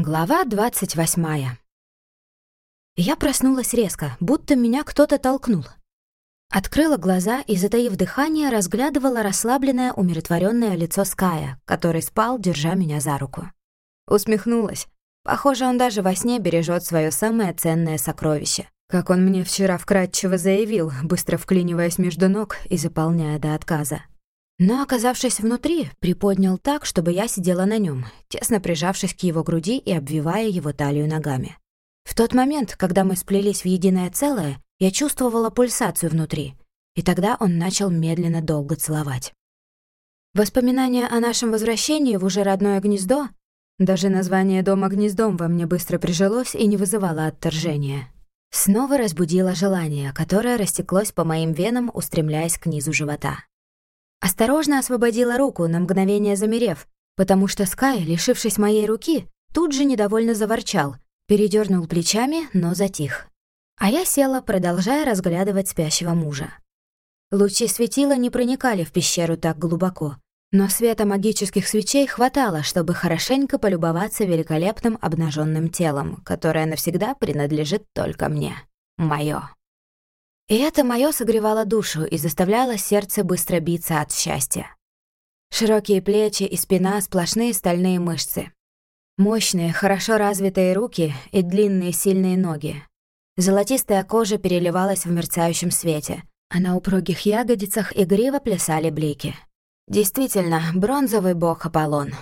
Глава двадцать восьмая. Я проснулась резко, будто меня кто-то толкнул. Открыла глаза и, затаив дыхание, разглядывала расслабленное, умиротворенное лицо Ская, который спал, держа меня за руку. Усмехнулась. Похоже, он даже во сне бережет свое самое ценное сокровище. Как он мне вчера вкратчиво заявил, быстро вклиниваясь между ног и заполняя до отказа. Но, оказавшись внутри, приподнял так, чтобы я сидела на нем, тесно прижавшись к его груди и обвивая его талию ногами. В тот момент, когда мы сплелись в единое целое, я чувствовала пульсацию внутри, и тогда он начал медленно долго целовать. Воспоминания о нашем возвращении в уже родное гнездо, даже название дома гнездом во мне быстро прижилось и не вызывало отторжения. Снова разбудило желание, которое растеклось по моим венам, устремляясь к низу живота. Осторожно освободила руку, на мгновение замерев, потому что Скай, лишившись моей руки, тут же недовольно заворчал, передернул плечами, но затих. А я села, продолжая разглядывать спящего мужа. Лучи светила не проникали в пещеру так глубоко, но света магических свечей хватало, чтобы хорошенько полюбоваться великолепным обнаженным телом, которое навсегда принадлежит только мне. Моё. И это мое согревало душу и заставляло сердце быстро биться от счастья. Широкие плечи и спина, сплошные стальные мышцы. Мощные, хорошо развитые руки и длинные сильные ноги. Золотистая кожа переливалась в мерцающем свете, а на упругих ягодицах игриво плясали блики. Действительно, бронзовый бог Аполлон.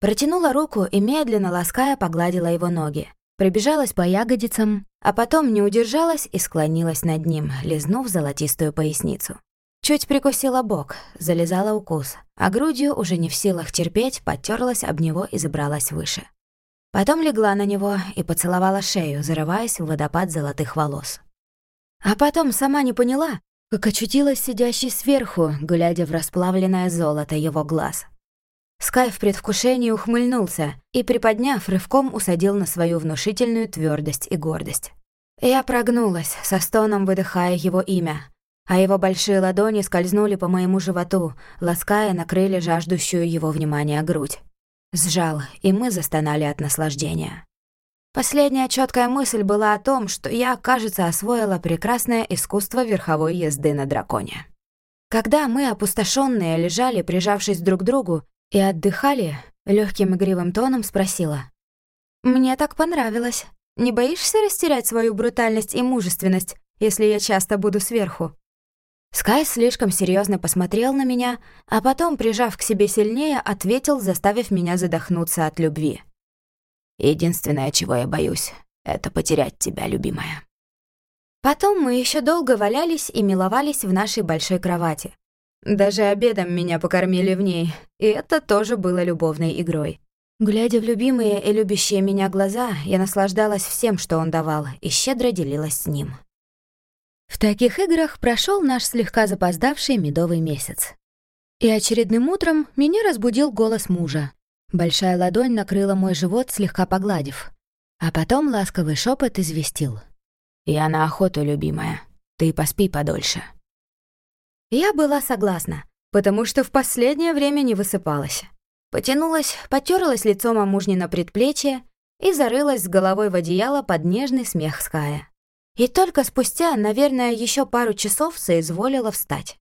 Протянула руку и, медленно лаская, погладила его ноги. Пробежалась по ягодицам, а потом не удержалась и склонилась над ним, лизнув золотистую поясницу. Чуть прикусила бок, залезала укус, а грудью, уже не в силах терпеть, потерлась об него и забралась выше. Потом легла на него и поцеловала шею, зарываясь в водопад золотых волос. А потом сама не поняла, как очутилась сидящей сверху, глядя в расплавленное золото его глаз. Скай в предвкушении ухмыльнулся и, приподняв, рывком усадил на свою внушительную твердость и гордость. Я прогнулась, со стоном выдыхая его имя, а его большие ладони скользнули по моему животу, лаская накрыли жаждущую его внимания грудь. Сжал, и мы застонали от наслаждения. Последняя четкая мысль была о том, что я, кажется, освоила прекрасное искусство верховой езды на драконе. Когда мы, опустошенные, лежали, прижавшись друг к другу, и отдыхали, легким игривым тоном спросила. «Мне так понравилось. Не боишься растерять свою брутальность и мужественность, если я часто буду сверху?» Скай слишком серьезно посмотрел на меня, а потом, прижав к себе сильнее, ответил, заставив меня задохнуться от любви. «Единственное, чего я боюсь, это потерять тебя, любимая». Потом мы еще долго валялись и миловались в нашей большой кровати, даже обедом меня покормили в ней, и это тоже было любовной игрой. Глядя в любимые и любящие меня глаза, я наслаждалась всем, что он давал, и щедро делилась с ним. В таких играх прошел наш слегка запоздавший медовый месяц. И очередным утром меня разбудил голос мужа. Большая ладонь накрыла мой живот, слегка погладив. А потом ласковый шепот известил. «Я на охоту, любимая. Ты поспи подольше». Я была согласна, потому что в последнее время не высыпалась. Потянулась, потерлась лицом о мужнино предплечье и зарылась с головой в одеяло под нежный смех Ская. И только спустя, наверное, еще пару часов соизволила встать.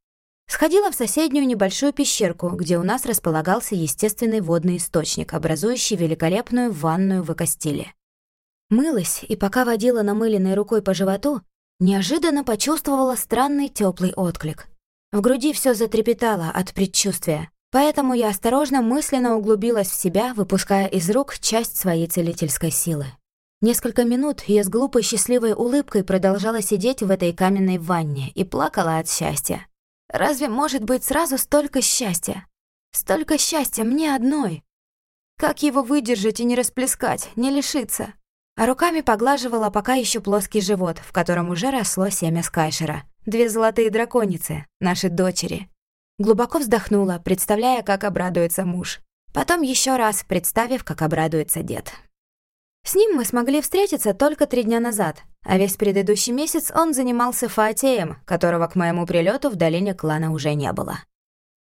Сходила в соседнюю небольшую пещерку, где у нас располагался естественный водный источник, образующий великолепную ванную в экостиле. Мылась, и пока водила намыленной рукой по животу, неожиданно почувствовала странный теплый отклик. В груди все затрепетало от предчувствия, поэтому я осторожно мысленно углубилась в себя, выпуская из рук часть своей целительской силы. Несколько минут я с глупой счастливой улыбкой продолжала сидеть в этой каменной ванне и плакала от счастья. Разве может быть сразу столько счастья? Столько счастья мне одной. Как его выдержать и не расплескать, не лишиться? А руками поглаживала пока еще плоский живот, в котором уже росло семя скайшера. Две золотые драконицы, наши дочери. Глубоко вздохнула, представляя, как обрадуется муж. Потом еще раз представив, как обрадуется дед. С ним мы смогли встретиться только три дня назад, а весь предыдущий месяц он занимался Фаатеем, которого к моему прилету в долине клана уже не было.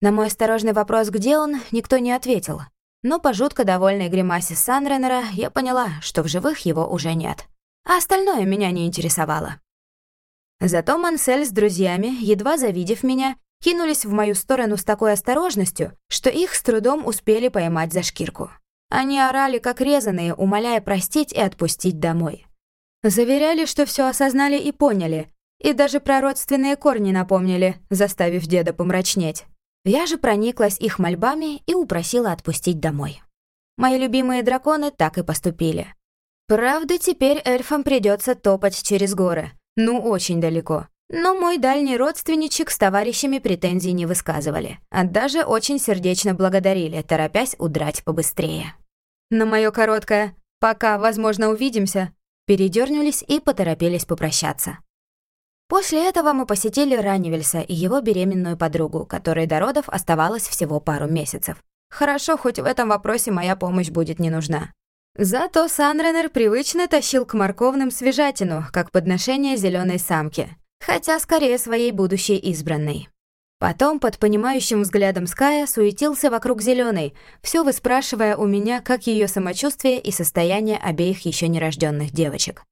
На мой осторожный вопрос, где он, никто не ответил. но по жутко довольной гримасе Санренера я поняла, что в живых его уже нет. А остальное меня не интересовало. Зато Мансель с друзьями, едва завидев меня, кинулись в мою сторону с такой осторожностью, что их с трудом успели поймать за шкирку. Они орали, как резаные, умоляя простить и отпустить домой. Заверяли, что все осознали и поняли, и даже про родственные корни напомнили, заставив деда помрачнеть. Я же прониклась их мольбами и упросила отпустить домой. Мои любимые драконы так и поступили. Правда, теперь эльфам придется топать через горы. Ну, очень далеко. Но мой дальний родственничек с товарищами претензий не высказывали, а даже очень сердечно благодарили, торопясь удрать побыстрее. На мое короткое «пока, возможно, увидимся» передернулись и поторопились попрощаться. После этого мы посетили Раннивельса и его беременную подругу, которой до родов оставалось всего пару месяцев. Хорошо, хоть в этом вопросе моя помощь будет не нужна. Зато Санренер привычно тащил к морковным свежатину, как подношение зеленой самки, хотя скорее своей будущей избранной. Потом, под понимающим взглядом Ская, суетился вокруг зеленой, все выспрашивая у меня, как ее самочувствие и состояние обеих еще нерожденных девочек.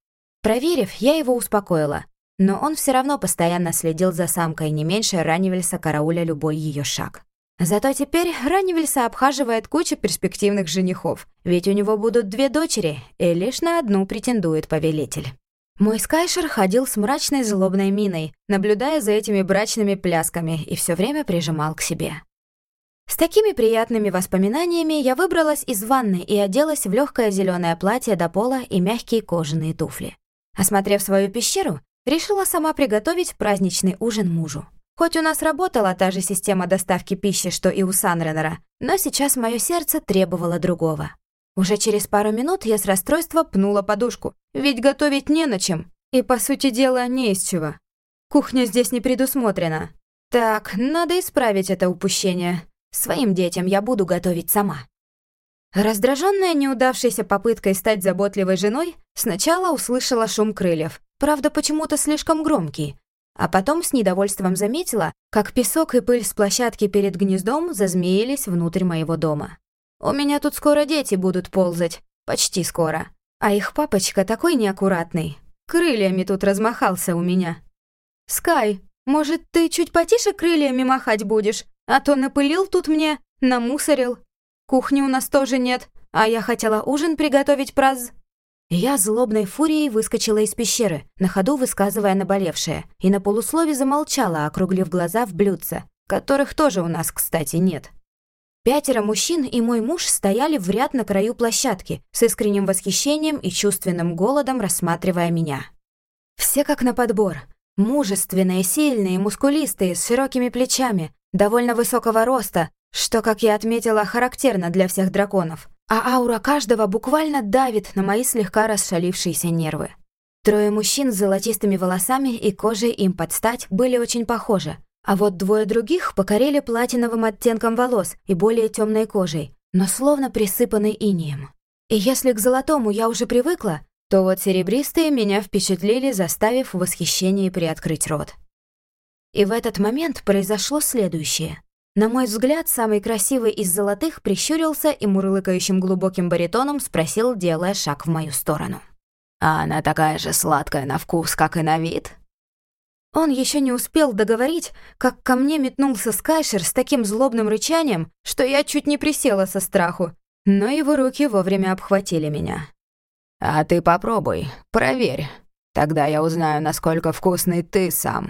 Проверив, я его успокоила, но он все равно постоянно следил за самкой, не меньше Раннивельса карауля любой ее шаг. Зато теперь Раннивельса обхаживает куча перспективных женихов, ведь у него будут две дочери, и лишь на одну претендует повелитель. Мой Скайшер ходил с мрачной злобной миной, наблюдая за этими брачными плясками и все время прижимал к себе. С такими приятными воспоминаниями я выбралась из ванны и оделась в легкое зеленое платье до пола и мягкие кожаные туфли. Осмотрев свою пещеру, Решила сама приготовить праздничный ужин мужу. Хоть у нас работала та же система доставки пищи, что и у Санренера, но сейчас мое сердце требовало другого. Уже через пару минут я с расстройства пнула подушку, ведь готовить не на чем. И, по сути дела, не из чего. Кухня здесь не предусмотрена. Так, надо исправить это упущение. Своим детям я буду готовить сама. Раздраженная неудавшейся попыткой стать заботливой женой, сначала услышала шум крыльев, правда, почему-то слишком громкий, а потом с недовольством заметила, как песок и пыль с площадки перед гнездом зазмеились внутрь моего дома. У меня тут скоро дети будут ползать, почти скоро, а их папочка такой неаккуратный, крыльями тут размахался у меня. «Скай, может, ты чуть потише крыльями махать будешь, а то напылил тут мне, намусорил». Кухни у нас тоже нет, а я хотела ужин приготовить праз...» Я злобной фурией выскочила из пещеры, на ходу высказывая наболевшее, и на полуслове замолчала, округлив глаза в блюдце, которых тоже у нас, кстати, нет. Пятеро мужчин и мой муж стояли в ряд на краю площадки, с искренним восхищением и чувственным голодом рассматривая меня. Все как на подбор. Мужественные, сильные, мускулистые, с широкими плечами, довольно высокого роста, что, как я отметила, характерно для всех драконов. А аура каждого буквально давит на мои слегка расшалившиеся нервы. Трое мужчин с золотистыми волосами и кожей им под стать были очень похожи, а вот двое других покорили платиновым оттенком волос и более темной кожей, но словно присыпанной инием. И если к золотому я уже привыкла, то вот серебристые меня впечатлили, заставив в восхищении приоткрыть рот. И в этот момент произошло следующее. На мой взгляд, самый красивый из золотых прищурился и мурлыкающим глубоким баритоном спросил, делая шаг в мою сторону. «А она такая же сладкая на вкус, как и на вид?» Он еще не успел договорить, как ко мне метнулся Скайшер с таким злобным рычанием, что я чуть не присела со страху, но его руки вовремя обхватили меня. «А ты попробуй, проверь. Тогда я узнаю, насколько вкусный ты сам».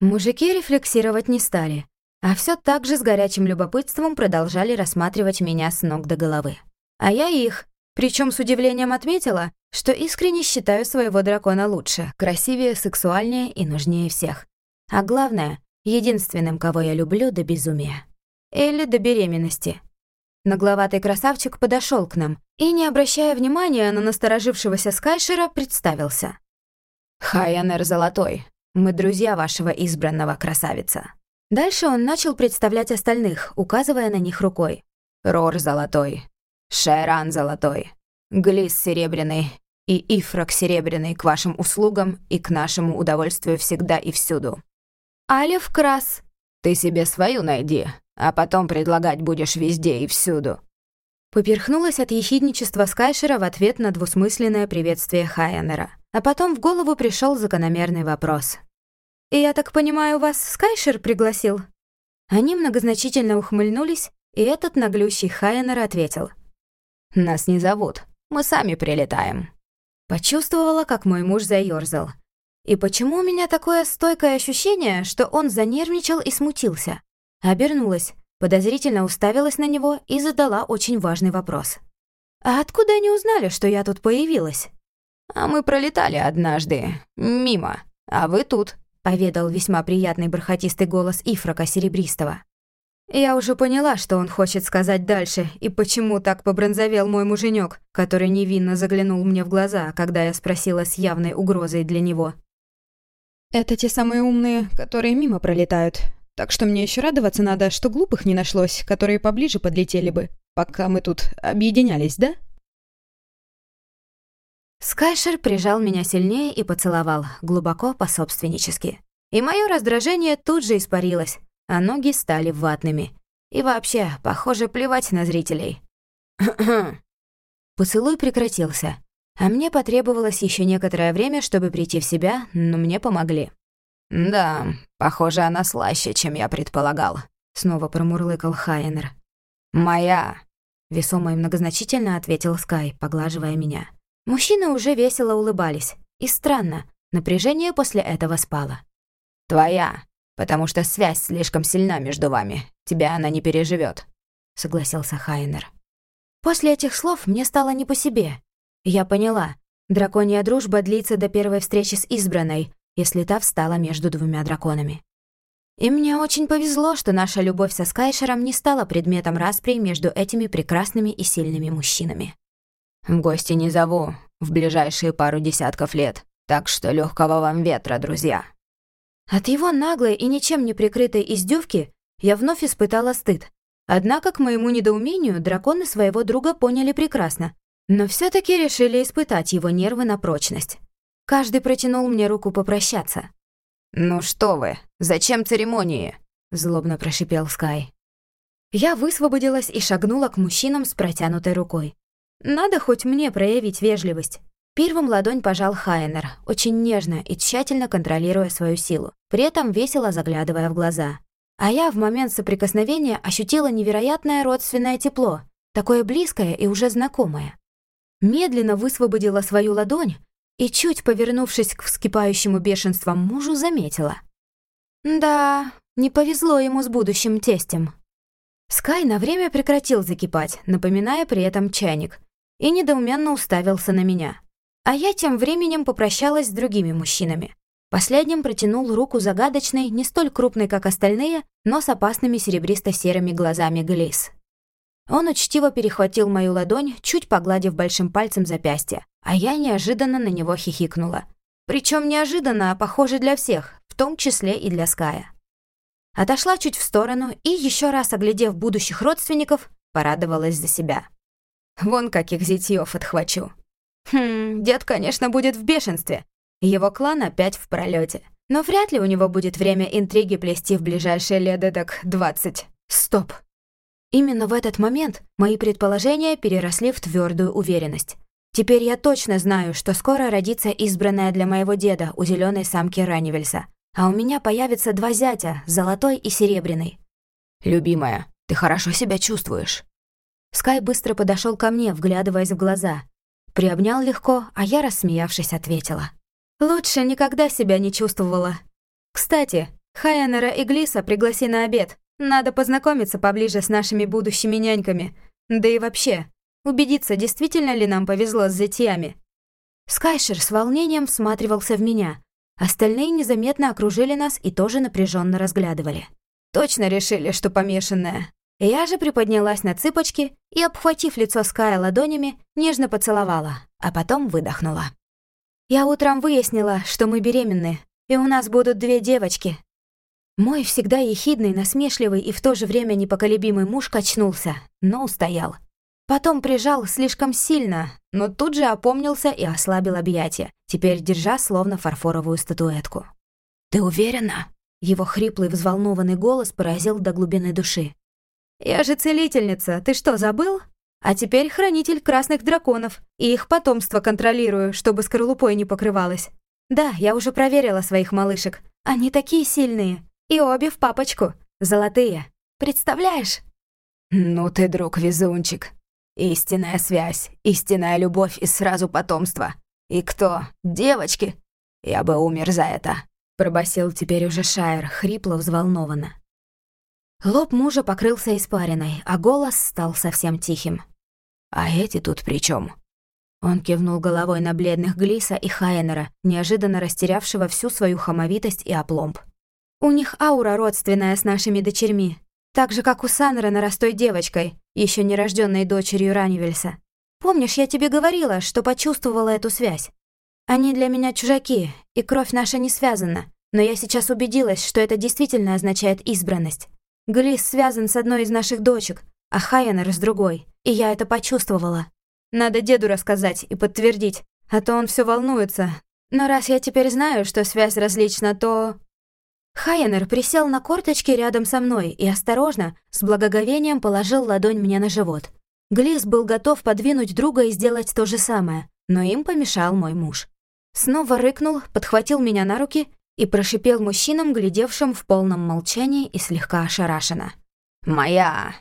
Мужики рефлексировать не стали. А все так же с горячим любопытством продолжали рассматривать меня с ног до головы. А я их, причем с удивлением отметила, что искренне считаю своего дракона лучше, красивее, сексуальнее и нужнее всех. А главное, единственным, кого я люблю до безумия. Или до беременности. Нагловатый красавчик подошел к нам и, не обращая внимания на насторожившегося Скайшера, представился. «Хайанер Золотой, мы друзья вашего избранного красавица». Дальше он начал представлять остальных, указывая на них рукой. Рор золотой, Шайран золотой, Глис серебряный и Ифрак серебряный к вашим услугам и к нашему удовольствию всегда и всюду. Алев Крас. Ты себе свою найди, а потом предлагать будешь везде и всюду. Поперхнулась от ехидничества Скайшера в ответ на двусмысленное приветствие Хайенера. А потом в голову пришел закономерный вопрос. «И я так понимаю, вас Скайшер пригласил?» Они многозначительно ухмыльнулись, и этот наглющий Хайенер ответил. «Нас не зовут, мы сами прилетаем». Почувствовала, как мой муж заёрзал. И почему у меня такое стойкое ощущение, что он занервничал и смутился? Обернулась, подозрительно уставилась на него и задала очень важный вопрос. «А откуда они узнали, что я тут появилась?» «А мы пролетали однажды. Мимо. А вы тут», — поведал весьма приятный бархатистый голос Ифрака Серебристого. Я уже поняла, что он хочет сказать дальше, и почему так побронзовел мой муженек, который невинно заглянул мне в глаза, когда я спросила с явной угрозой для него. «Это те самые умные, которые мимо пролетают. Так что мне еще радоваться надо, что глупых не нашлось, которые поближе подлетели бы, пока мы тут объединялись, да?» Скайшер прижал меня сильнее и поцеловал, глубоко пособственнически. И мое раздражение тут же испарилось, а ноги стали ватными. И вообще, похоже, плевать на зрителей. Поцелуй прекратился, а мне потребовалось еще некоторое время, чтобы прийти в себя, но мне помогли. «Да, похоже, она слаще, чем я предполагал», — снова промурлыкал Хайенер. «Моя», — весомо и многозначительно ответил Скай, поглаживая меня. Мужчины уже весело улыбались. И странно, напряжение после этого спало. «Твоя, потому что связь слишком сильна между вами. Тебя она не переживет, согласился Хайнер. После этих слов мне стало не по себе. Я поняла, драконья дружба длится до первой встречи с избранной, если та встала между двумя драконами. И мне очень повезло, что наша любовь со Скайшером не стала предметом распри между этими прекрасными и сильными мужчинами. В гости не зову в ближайшие пару десятков лет, так что легкого вам ветра, друзья». От его наглой и ничем не прикрытой издевки я вновь испытала стыд. Однако, к моему недоумению, драконы своего друга поняли прекрасно, но все таки решили испытать его нервы на прочность. Каждый протянул мне руку попрощаться. «Ну что вы, зачем церемонии?» – злобно прошипел Скай. Я высвободилась и шагнула к мужчинам с протянутой рукой. Надо хоть мне проявить вежливость. Первым ладонь пожал Хайнер, очень нежно и тщательно контролируя свою силу, при этом весело заглядывая в глаза. А я в момент соприкосновения ощутила невероятное родственное тепло, такое близкое и уже знакомое. Медленно высвободила свою ладонь и, чуть повернувшись к вскипающему бешенством мужу, заметила. Да, не повезло ему с будущим тестем. Скай на время прекратил закипать, напоминая при этом чайник, и недоуменно уставился на меня. А я тем временем попрощалась с другими мужчинами. Последним протянул руку загадочной, не столь крупной, как остальные, но с опасными серебристо-серыми глазами Глис. Он учтиво перехватил мою ладонь, чуть погладив большим пальцем запястье, а я неожиданно на него хихикнула. Причем неожиданно, а похоже для всех, в том числе и для Ская. Отошла чуть в сторону и, еще раз оглядев будущих родственников, порадовалась за себя. Вон каких зятьёв отхвачу. Хм, дед, конечно, будет в бешенстве. Его клан опять в пролете. Но вряд ли у него будет время интриги плести в ближайшие лет эдак двадцать. Стоп. Именно в этот момент мои предположения переросли в твердую уверенность. Теперь я точно знаю, что скоро родится избранная для моего деда у зеленой самки Ранивельса. А у меня появятся два зятя, золотой и серебряный. «Любимая, ты хорошо себя чувствуешь?» Скай быстро подошел ко мне, вглядываясь в глаза. Приобнял легко, а я, рассмеявшись, ответила. «Лучше никогда себя не чувствовала. Кстати, Хайанера и Глиса пригласи на обед. Надо познакомиться поближе с нашими будущими няньками. Да и вообще, убедиться, действительно ли нам повезло с затеями». Скайшер с волнением всматривался в меня. Остальные незаметно окружили нас и тоже напряженно разглядывали. Точно решили, что помешанная. Я же приподнялась на цыпочки и, обхватив лицо Ская ладонями, нежно поцеловала, а потом выдохнула. «Я утром выяснила, что мы беременны, и у нас будут две девочки». Мой всегда ехидный, насмешливый и в то же время непоколебимый муж качнулся, но устоял. Потом прижал слишком сильно, но тут же опомнился и ослабил объятия, теперь держа словно фарфоровую статуэтку. «Ты уверена?» Его хриплый, взволнованный голос поразил до глубины души. «Я же целительница, ты что, забыл?» а теперь хранитель красных драконов, и их потомство контролирую, чтобы скорлупой не покрывалось. Да, я уже проверила своих малышек. Они такие сильные. И обе в папочку. Золотые. Представляешь? Ну ты, друг, везунчик. Истинная связь, истинная любовь и сразу потомство. И кто? Девочки? Я бы умер за это. Пробасил теперь уже Шайер, хрипло, взволнованно. Лоб мужа покрылся испариной, а голос стал совсем тихим. «А эти тут при чем? Он кивнул головой на бледных Глиса и Хайенера, неожиданно растерявшего всю свою хамовитость и опломб. «У них аура родственная с нашими дочерьми, так же, как у Саннера с той девочкой, еще нерожденной дочерью Ранивельса. Помнишь, я тебе говорила, что почувствовала эту связь? Они для меня чужаки, и кровь наша не связана, но я сейчас убедилась, что это действительно означает избранность. Глис связан с одной из наших дочек, а Хайенер с другой, и я это почувствовала. Надо деду рассказать и подтвердить, а то он все волнуется. Но раз я теперь знаю, что связь различна, то... Хайенер присел на корточки рядом со мной и осторожно, с благоговением положил ладонь мне на живот. Глис был готов подвинуть друга и сделать то же самое, но им помешал мой муж. Снова рыкнул, подхватил меня на руки и прошипел мужчинам, глядевшим в полном молчании и слегка ошарашенно. «Моя!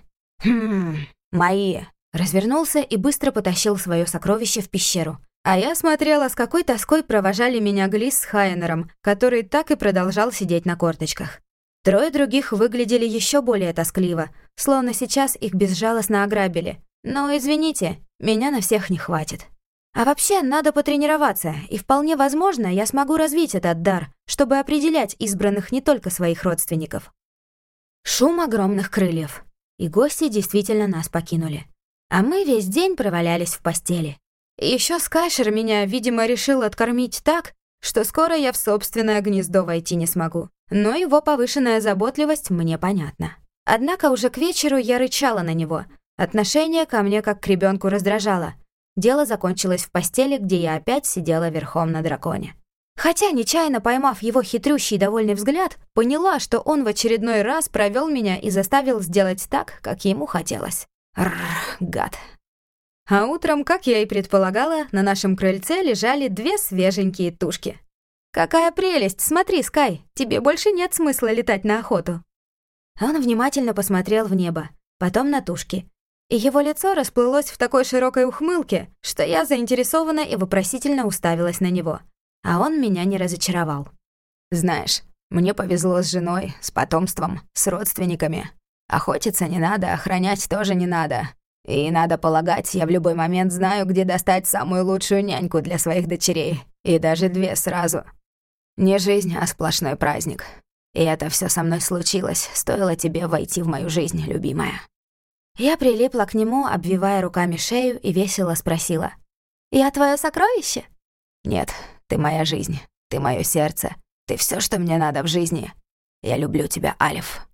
Хм, мои!» Развернулся и быстро потащил свое сокровище в пещеру. А я смотрела, с какой тоской провожали меня Глис с Хайнером, который так и продолжал сидеть на корточках. Трое других выглядели еще более тоскливо, словно сейчас их безжалостно ограбили. Но, извините, меня на всех не хватит. А вообще, надо потренироваться, и вполне возможно, я смогу развить этот дар, чтобы определять избранных не только своих родственников. Шум огромных крыльев. И гости действительно нас покинули. А мы весь день провалялись в постели. Еще Скайшер меня, видимо, решил откормить так, что скоро я в собственное гнездо войти не смогу. Но его повышенная заботливость мне понятна. Однако уже к вечеру я рычала на него. Отношение ко мне как к ребенку раздражало. Дело закончилось в постели, где я опять сидела верхом на драконе. Хотя, нечаянно поймав его хитрющий и довольный взгляд, поняла, что он в очередной раз провел меня и заставил сделать так, как ему хотелось. Рр, гад. А утром, как я и предполагала, на нашем крыльце лежали две свеженькие тушки. «Какая прелесть! Смотри, Скай, тебе больше нет смысла летать на охоту». Он внимательно посмотрел в небо, потом на тушки, его лицо расплылось в такой широкой ухмылке, что я заинтересованно и вопросительно уставилась на него. А он меня не разочаровал. «Знаешь, мне повезло с женой, с потомством, с родственниками. Охотиться не надо, охранять тоже не надо. И надо полагать, я в любой момент знаю, где достать самую лучшую няньку для своих дочерей. И даже две сразу. Не жизнь, а сплошной праздник. И это все со мной случилось, стоило тебе войти в мою жизнь, любимая». Я прилипла к нему, обвивая руками шею, и весело спросила. «Я твое сокровище?» «Нет, ты моя жизнь, ты мое сердце, ты все, что мне надо в жизни. Я люблю тебя, Алиф».